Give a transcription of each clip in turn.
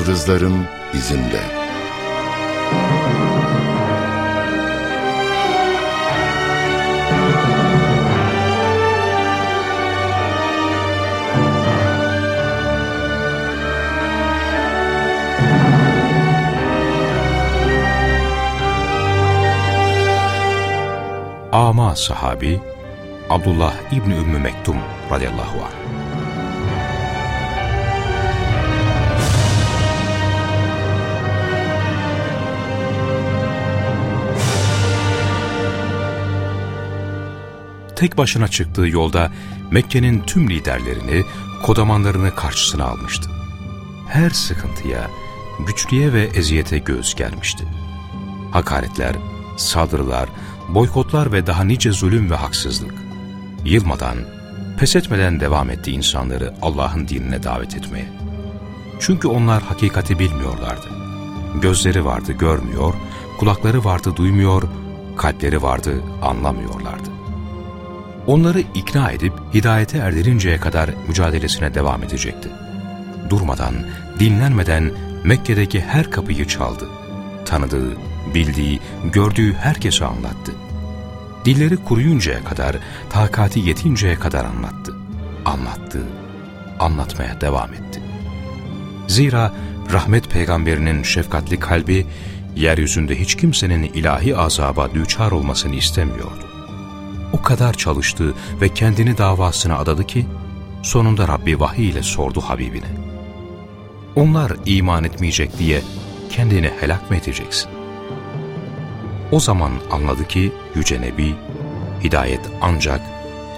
yıldızların izinde. Ama sahabi Abdullah İbni Ümmü Mektum radıyallahu anh. Tek başına çıktığı yolda Mekke'nin tüm liderlerini, kodamanlarını karşısına almıştı. Her sıkıntıya, güçlüğe ve eziyete göğüs gelmişti. Hakaretler, saldırılar, boykotlar ve daha nice zulüm ve haksızlık. Yılmadan, pes etmeden devam etti insanları Allah'ın dinine davet etmeye. Çünkü onlar hakikati bilmiyorlardı. Gözleri vardı görmüyor, kulakları vardı duymuyor, kalpleri vardı anlamıyorlardı. Onları ikna edip hidayete erdirinceye kadar mücadelesine devam edecekti. Durmadan, dinlenmeden Mekke'deki her kapıyı çaldı. Tanıdığı, bildiği, gördüğü herkese anlattı. Dilleri kuruyuncaya kadar, takati yetinceye kadar anlattı. Anlattı, anlatmaya devam etti. Zira rahmet peygamberinin şefkatli kalbi, yeryüzünde hiç kimsenin ilahi azaba düçar olmasını istemiyordu. O kadar çalıştı ve kendini davasına adadı ki, sonunda Rabbi vahiy ile sordu Habibine. Onlar iman etmeyecek diye kendini helak mı edeceksin? O zaman anladı ki Yüce Nebi, hidayet ancak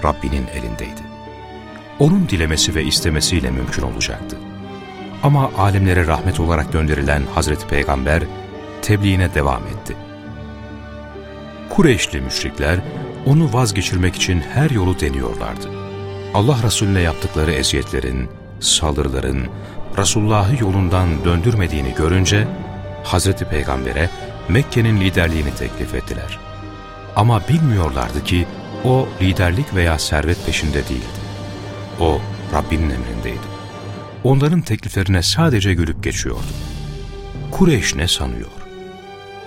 Rabbinin elindeydi. Onun dilemesi ve istemesiyle mümkün olacaktı. Ama alemlere rahmet olarak gönderilen Hazreti Peygamber tebliğine devam etti. Kureyşli müşrikler onu vazgeçirmek için her yolu deniyorlardı. Allah Resulüne yaptıkları eziyetlerin, saldırıların, Resulullah'ı yolundan döndürmediğini görünce Hazreti Peygamber'e Mekke'nin liderliğini teklif ettiler. Ama bilmiyorlardı ki o liderlik veya servet peşinde değildi. O Rabbinin emrindeydi. Onların tekliflerine sadece gülüp geçiyordu. Kureyş ne sanıyor?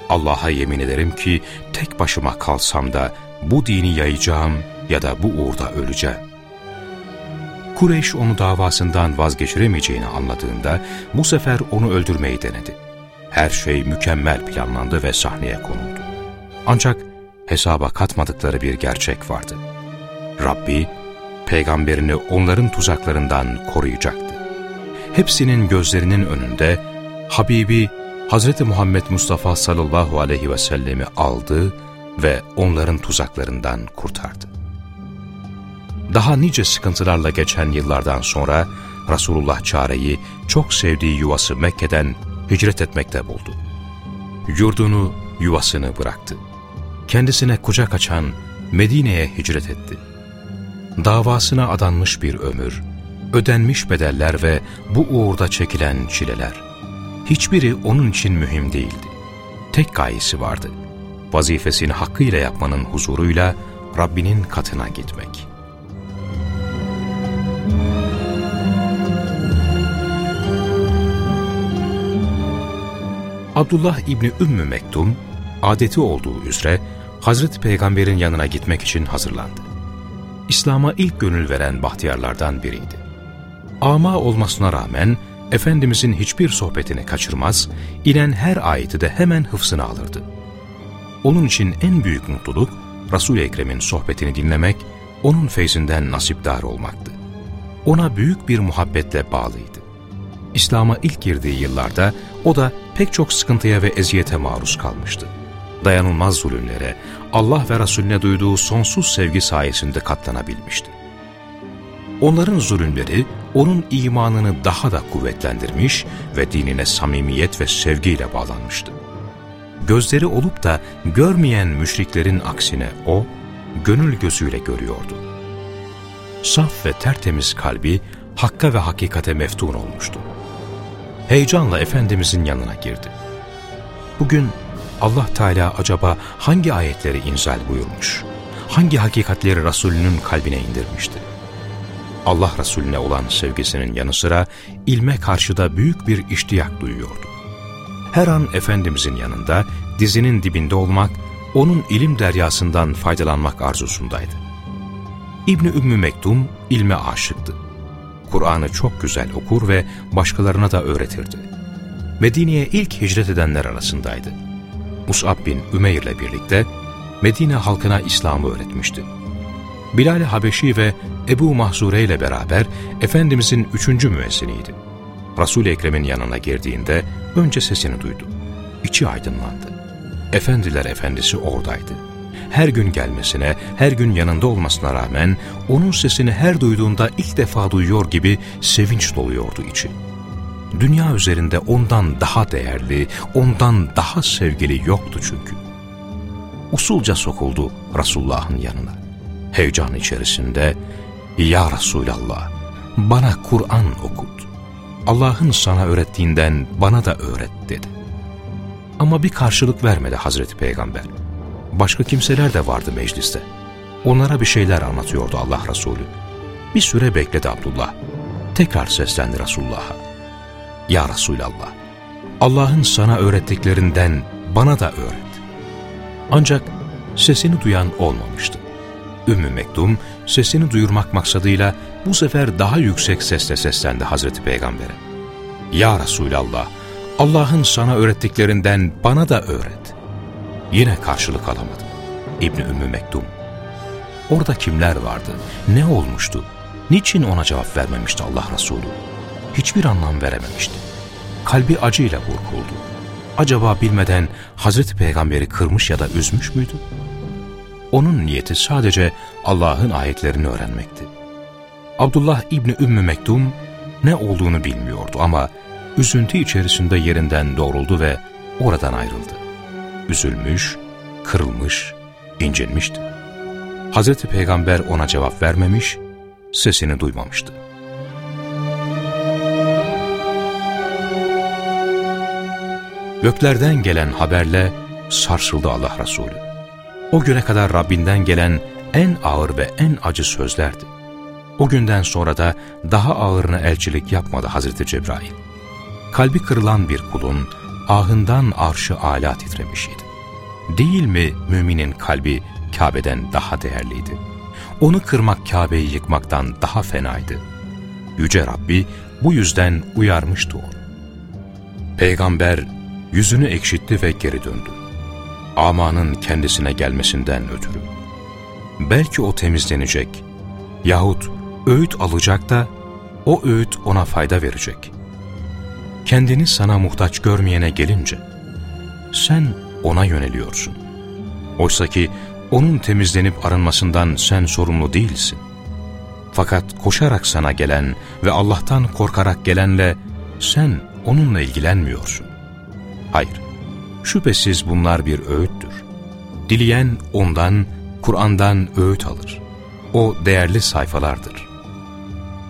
Allah'a yemin ederim ki tek başıma kalsam da bu dini yayacağım ya da bu uğurda öleceğim. Kureyş onu davasından vazgeçiremeyeceğini anladığında bu sefer onu öldürmeyi denedi. Her şey mükemmel planlandı ve sahneye konuldu. Ancak hesaba katmadıkları bir gerçek vardı. Rabbi, peygamberini onların tuzaklarından koruyacaktı. Hepsinin gözlerinin önünde Habibi Hz. Muhammed Mustafa sallallahu aleyhi ve sellemi aldı ve onların tuzaklarından kurtardı. Daha nice sıkıntılarla geçen yıllardan sonra Resulullah çareyi çok sevdiği yuvası Mekke'den hicret etmekte buldu. Yurdunu, yuvasını bıraktı. Kendisine kucak açan Medine'ye hicret etti. Davasına adanmış bir ömür, ödenmiş bedeller ve bu uğurda çekilen çileler. Hiçbiri onun için mühim değildi. Tek gayesi vardı. Vazifesini hakkıyla yapmanın huzuruyla Rabbinin katına gitmek.'' Abdullah İbni Ümmü Mektum, adeti olduğu üzere Hazreti Peygamber'in yanına gitmek için hazırlandı. İslam'a ilk gönül veren bahtiyarlardan biriydi. Ama olmasına rağmen Efendimizin hiçbir sohbetini kaçırmaz, inen her ayeti de hemen hıfsına alırdı. Onun için en büyük mutluluk, Resul-i Ekrem'in sohbetini dinlemek, onun feyzinden nasipdar olmaktı. Ona büyük bir muhabbetle bağlıydı. İslam'a ilk girdiği yıllarda o da pek çok sıkıntıya ve eziyete maruz kalmıştı. Dayanılmaz zulümlere, Allah ve Resulüne duyduğu sonsuz sevgi sayesinde katlanabilmişti. Onların zulümleri onun imanını daha da kuvvetlendirmiş ve dinine samimiyet ve sevgiyle bağlanmıştı. Gözleri olup da görmeyen müşriklerin aksine o, gönül gözüyle görüyordu. Saf ve tertemiz kalbi hakka ve hakikate meftun olmuştu heyecanla Efendimizin yanına girdi. Bugün Allah Teala acaba hangi ayetleri inzal buyurmuş, hangi hakikatleri Resulünün kalbine indirmişti? Allah Resulüne olan sevgisinin yanı sıra ilme karşı da büyük bir iştiyak duyuyordu. Her an Efendimizin yanında, dizinin dibinde olmak, onun ilim deryasından faydalanmak arzusundaydı. İbni Ümmü Mektum ilme aşıktı. Kur'an'ı çok güzel okur ve başkalarına da öğretirdi. Medine'ye ilk hicret edenler arasındaydı. Mus'ab bin Ümeyr ile birlikte Medine halkına İslam'ı öğretmişti. Bilal-i Habeşi ve Ebu Mahzure ile beraber Efendimizin üçüncü müezziniydi. Resul-i Ekrem'in yanına girdiğinde önce sesini duydu. İçi aydınlandı. Efendiler efendisi oradaydı. Her gün gelmesine, her gün yanında olmasına rağmen onun sesini her duyduğunda ilk defa duyuyor gibi sevinç doluyordu içi. Dünya üzerinde ondan daha değerli, ondan daha sevgili yoktu çünkü. Usulca sokuldu Resulullah'ın yanına. Heyecan içerisinde, ''Ya Resulallah, bana Kur'an okut. Allah'ın sana öğrettiğinden bana da öğret.'' dedi. Ama bir karşılık vermedi Hazreti Peygamber. Başka kimseler de vardı mecliste. Onlara bir şeyler anlatıyordu Allah Resulü. Bir süre bekledi Abdullah. Tekrar seslendi Resulullah'a. Ya Resulallah, Allah'ın sana öğrettiklerinden bana da öğret. Ancak sesini duyan olmamıştı. Ümmü Mektum sesini duyurmak maksadıyla bu sefer daha yüksek sesle seslendi Hazreti Peygamber'e. Ya Resulallah, Allah'ın sana öğrettiklerinden bana da öğret. Yine karşılık alamadı. İbni Ümmü Mektum. Orada kimler vardı? Ne olmuştu? Niçin ona cevap vermemişti Allah Resulü? Hiçbir anlam verememişti. Kalbi acıyla burkuldu. Acaba bilmeden Hazreti Peygamber'i kırmış ya da üzmüş müydü? Onun niyeti sadece Allah'ın ayetlerini öğrenmekti. Abdullah İbni Ümmü Mektum ne olduğunu bilmiyordu ama üzüntü içerisinde yerinden doğruldu ve oradan ayrıldı. Üzülmüş, kırılmış, incinmişti. Hazreti Peygamber ona cevap vermemiş, sesini duymamıştı. Göklerden gelen haberle sarsıldı Allah Resulü. O güne kadar Rabbinden gelen en ağır ve en acı sözlerdi. O günden sonra da daha ağırına elçilik yapmadı Hazreti Cebrail. Kalbi kırılan bir kulun ahından arşı âlâ titremişiydi. Değil mi müminin kalbi Kabe'den daha değerliydi? Onu kırmak Kabe'yi yıkmaktan daha fenaydı. Yüce Rabbi bu yüzden uyarmıştı onu. Peygamber yüzünü ekşitti ve geri döndü. Amanın kendisine gelmesinden ötürü. Belki o temizlenecek yahut öğüt alacak da o öğüt ona fayda verecek. Kendini sana muhtaç görmeyene gelince sen ona yöneliyorsun. Oysa ki onun temizlenip arınmasından sen sorumlu değilsin. Fakat koşarak sana gelen ve Allah'tan korkarak gelenle sen onunla ilgilenmiyorsun. Hayır, şüphesiz bunlar bir öğüttür. Dileyen ondan, Kur'an'dan öğüt alır. O değerli sayfalardır.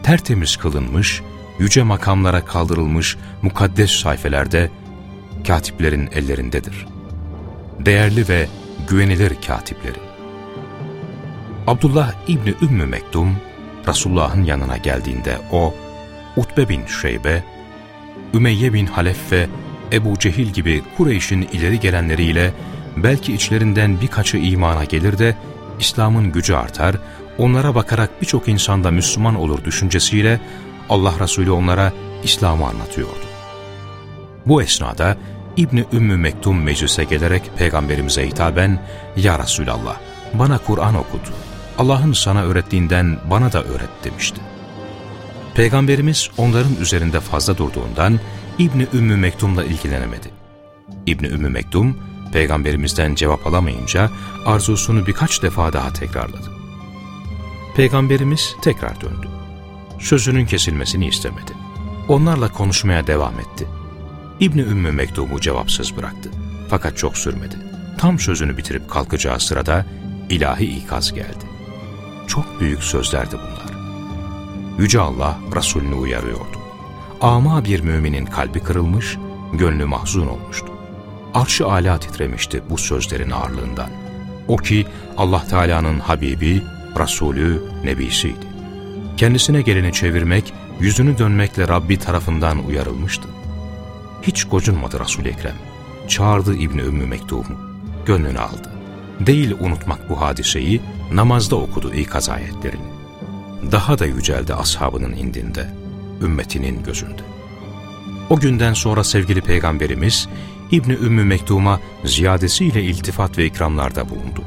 Tertemiz kılınmış, yüce makamlara kaldırılmış mukaddes sayfelerde katiplerin ellerindedir. Değerli ve güvenilir katipleri. Abdullah İbni Ümmü Mektum, Resulullah'ın yanına geldiğinde o, Utbe bin Şeybe, Ümeyye bin Halef ve Ebu Cehil gibi Kureyş'in ileri gelenleriyle belki içlerinden birkaçı imana gelir de İslam'ın gücü artar, onlara bakarak birçok insanda Müslüman olur düşüncesiyle Allah Resulü onlara İslam'ı anlatıyordu. Bu esnada İbni Ümmü Mektum meclise gelerek Peygamberimize hitaben ''Ya Resulallah, bana Kur'an okut, Allah'ın sana öğrettiğinden bana da öğret.'' demişti. Peygamberimiz onların üzerinde fazla durduğundan İbni Ümmü Mektum'la ilgilenemedi. İbni Ümmü Mektum, Peygamberimizden cevap alamayınca arzusunu birkaç defa daha tekrarladı. Peygamberimiz tekrar döndü. Sözünün kesilmesini istemedi. Onlarla konuşmaya devam etti. İbni Ümmü Mektum'u cevapsız bıraktı. Fakat çok sürmedi. Tam sözünü bitirip kalkacağı sırada ilahi ikaz geldi. Çok büyük sözlerdi bunlar. Yüce Allah Resulünü uyarıyordu. Ama bir müminin kalbi kırılmış, gönlü mahzun olmuştu. Arşı âlâ titremişti bu sözlerin ağırlığından. O ki Allah Teala'nın Habibi, Resulü, Nebisiydi. Kendisine geleni çevirmek, yüzünü dönmekle Rabbi tarafından uyarılmıştı. Hiç gocunmadı Resul-i Ekrem. Çağırdı İbni Ümmü Mektum'u. Gönlünü aldı. Değil unutmak bu hadiseyi, namazda okudu ikaz ayetlerini. Daha da yüceldi ashabının indinde, ümmetinin gözünde. O günden sonra sevgili Peygamberimiz, İbni Ümmü Mektum'a ziyadesiyle iltifat ve ikramlarda bulundu.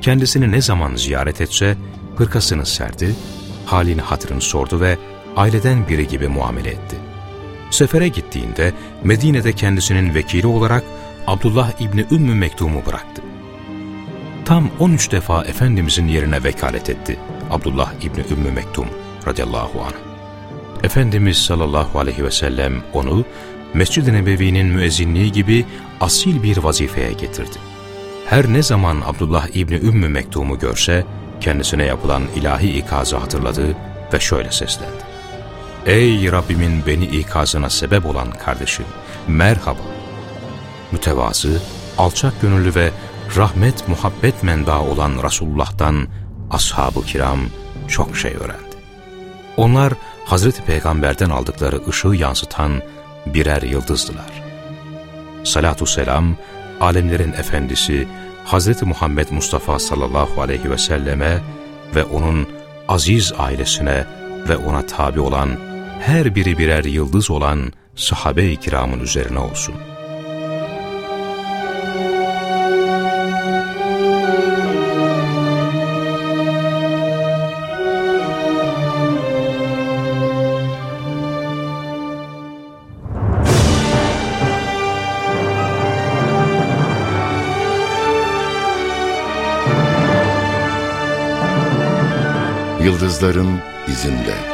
Kendisini ne zaman ziyaret etse, hırkasını serdi, halini hatırını sordu ve aileden biri gibi muamele etti. Sefere gittiğinde Medine'de kendisinin vekili olarak Abdullah İbni Ümmü Mektum'u bıraktı. Tam 13 defa Efendimizin yerine vekalet etti Abdullah İbni Ümmü Mektum radıyallahu anh. Efendimiz sallallahu aleyhi ve sellem onu Mescid-i Nebevi'nin müezzinliği gibi asil bir vazifeye getirdi. Her ne zaman Abdullah İbni Ümmü Mektum'u görse, kendisine yapılan ilahi ikazı hatırladı ve şöyle seslendi. Ey Rabbimin beni ikazına sebep olan kardeşim, merhaba. Mütevazı, alçak gönüllü ve rahmet muhabbet menba olan Resulullah'tan ashab-ı kiram çok şey öğrendi. Onlar Hazreti Peygamber'den aldıkları ışığı yansıtan birer yıldızdılar. Salatu selam, alemlerin efendisi Hazreti Muhammed Mustafa sallallahu aleyhi ve selleme ve onun aziz ailesine ve ona tabi olan her biri birer yıldız olan sahabe-i kiramın üzerine olsun.'' Yıldızların izinde.